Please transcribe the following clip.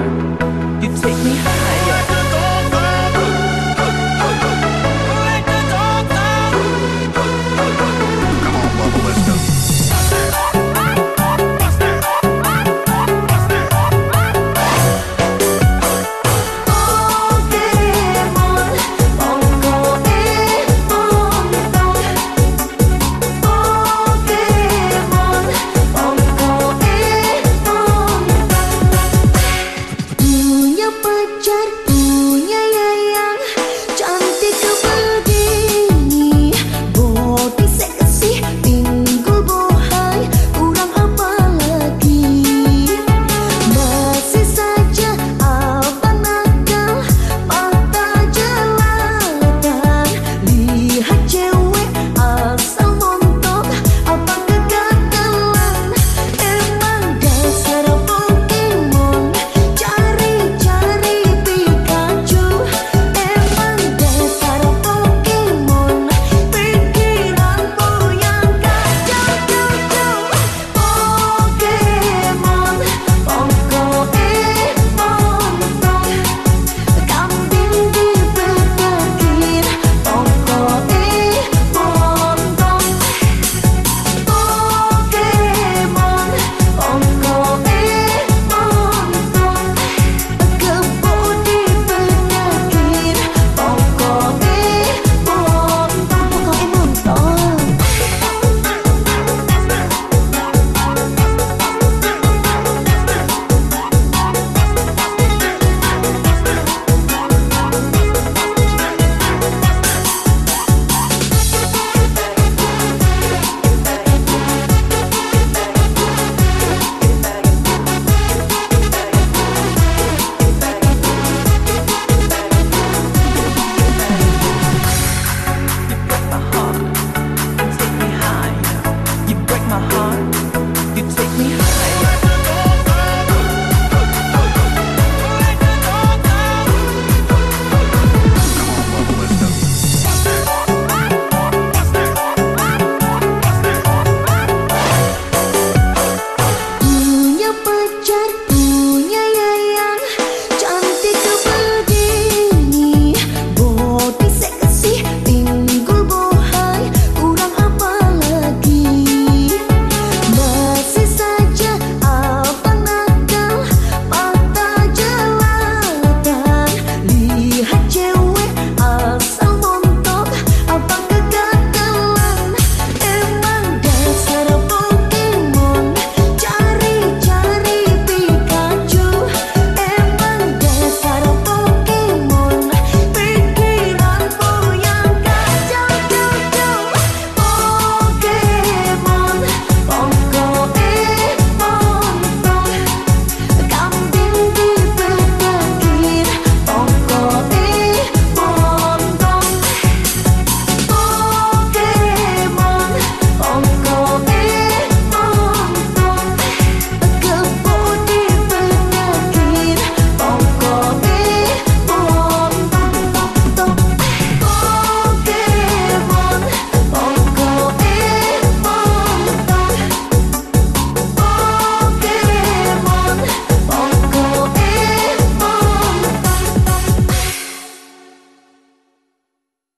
You take me high.